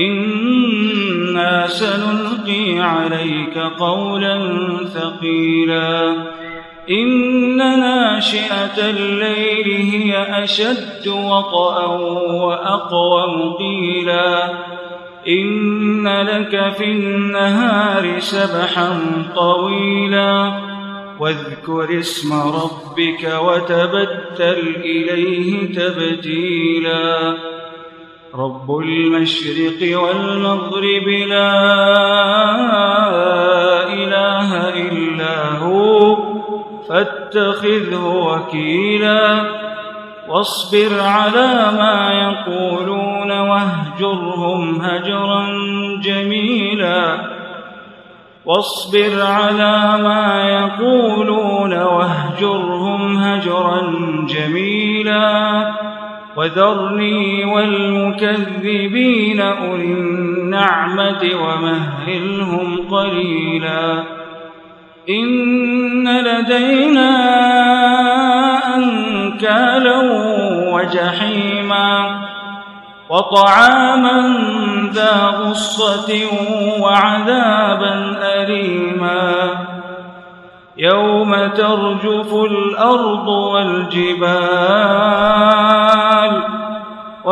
إنا سنلقي عليك قولا ثقيلا إن ناشئة الليل هي أشد وطأ وأقوم قيلا إن لك في النهار سبحا طويلا واذكر اسم ربك وتبتل إليه تبتيلا رب المشرق والمغرب لا إله إلا هو فاتخذه وكيلا. واصبر على ما يقولون واهجرهم هجرا جميلا. واصبر على ما وذرني والمكذبين أولي النعمة ومهلهم قليلا. إن لدينا أنكالا وجحيما وطعاما ذا غصة وعذابا أليما. يوم ترجف الأرض والجبال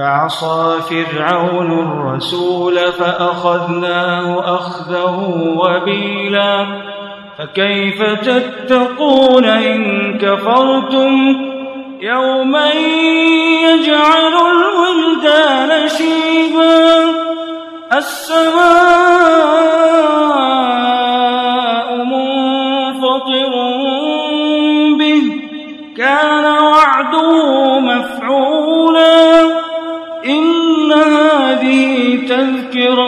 فعصى فرعون الرسول فأخذناه أخذه وبيلا فكيف تتقون إن كفرتم يوما يجعل الولدان شيبا السماء منفطر به كان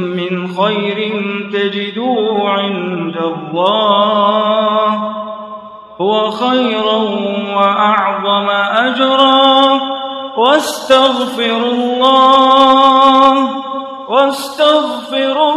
من خير تجدوه عند الله. هو خيرا وأعظم أجرا. واستغفر الله واستغفر الله